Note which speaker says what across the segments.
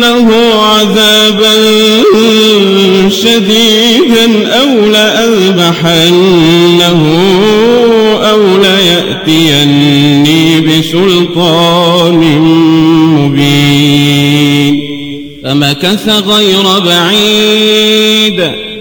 Speaker 1: لأعذبنه عذابا شديدا أو لأذبحنه أو ليأتيني بسلطان مبين فمكث غير بعيد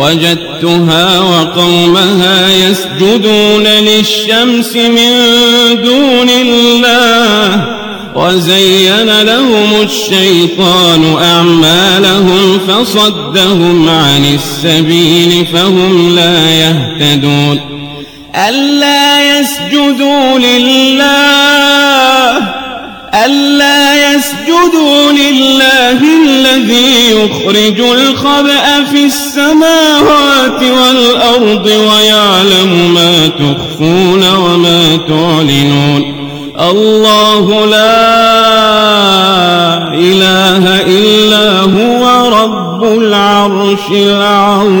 Speaker 1: وجدتها وقومها يسجدون للشمس من دون الله وزين لهم الشيطان أعمالهم فصدهم عن السبيل فهم لا يهتدون ألا يسجدوا لله ألا يسجدوا لله الذي يخرج الخبأ في السماوات والأرض ويعلم ما تخفون وما تعلنون. الله لا إله إلا هو رب العرش العظيم.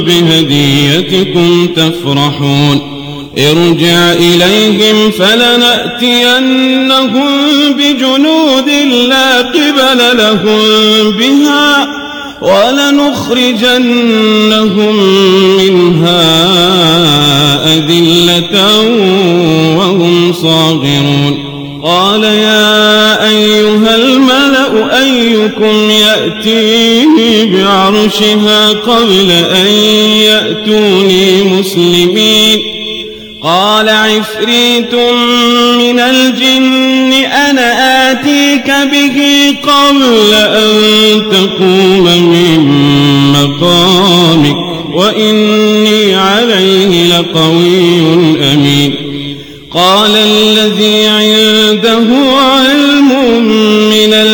Speaker 1: بهديتكم تفرحون. ارجع إليهم فلنأتينهم بجنود لا قبل لهم بها ولنخرجنهم منها أذلة وهم صاغرون. قال يا أيها أيكم يأتيني بعرشها قبل أن يأتوني مسلمين قال عفريت من الجن أنا آتيك به قبل أن تقوم من مقامك وإني عليه لقوي أمين قال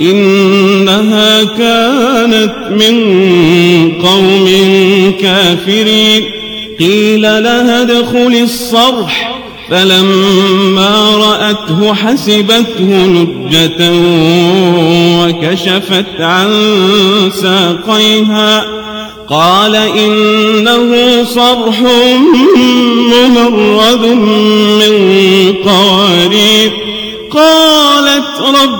Speaker 1: إنها كانت من قوم كافرين. قيل لها ادخل الصرح. فلما رأته حسبته نجة وكشفت عن ساقيها. قال إنه صرح ممرد من قوارير. قالت رب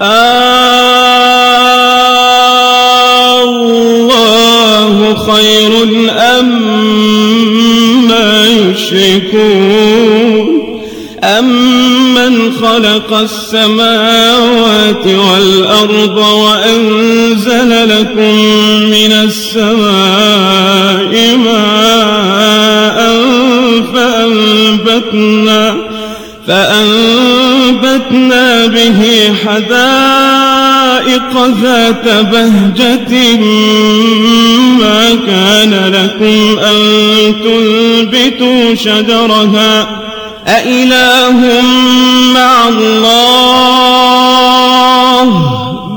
Speaker 1: الله خير أم ما يشركون. أمن خلق السماوات والأرض وأنزل لكم من السماء ماء فأنبتنا فأنبتنا به حدائق ذات بهجة ما كان لكم أن تنبتوا شجرها. أإله مع الله؟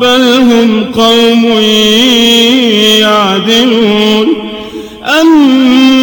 Speaker 1: بل هم قوم يعدلون. جعل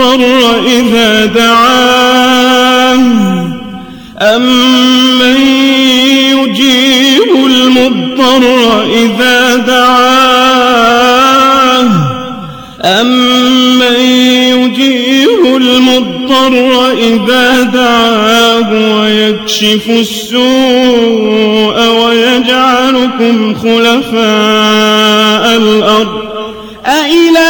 Speaker 1: المضطر إذا دعاه. أمن يجيب المضطر إذا دعاه؟ أمن يجيب المضطر إذا دعاه ويكشف السوء ويجعلكم خلفاء الأرض؟ أإله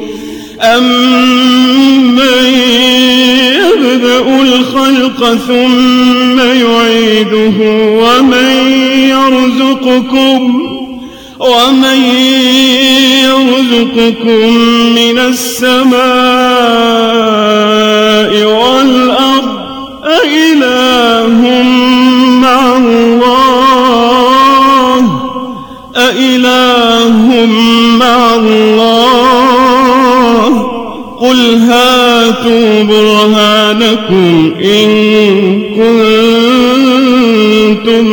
Speaker 1: أمن يبدأ الخلق ثم يعيده ومن يرزقكم ومن يرزقكم من السماء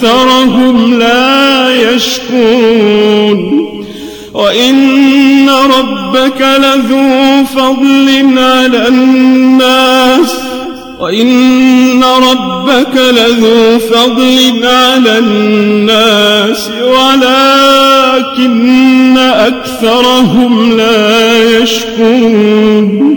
Speaker 1: أكثرهم لا يشكون وإن ربك لذو فضل على الناس. وإن ربك لذو فضل على الناس. ولكن أكثرهم لا يشكون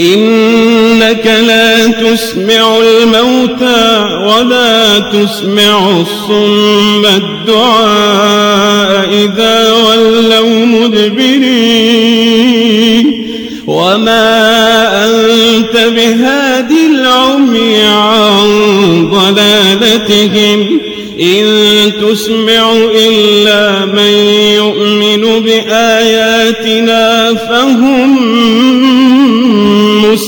Speaker 1: إنك لا تسمع الموتى ولا تسمع الصم الدعاء إذا ولوا مدبرين. وما أنت بهادي العمي عن ضلالتهم. إن تسمع إلا من يؤمن بآياتنا فهم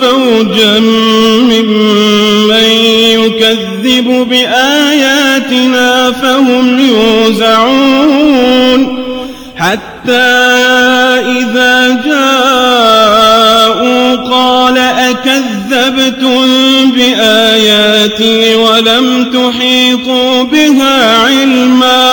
Speaker 1: فوجا ممن يكذب بآياتنا فهم يوزعون حتى إذا جاءوا قال أكذبتم بآياتي ولم تحيطوا بها علما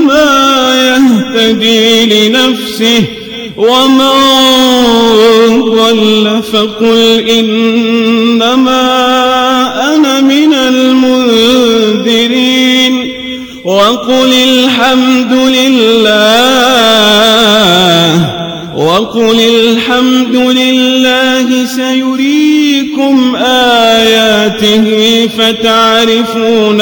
Speaker 1: يهتدي لنفسه ومن ضل فقل إنما أنا من المنذرين وقل الحمد لله وقل الحمد لله سيريكم آياته فتعرفونها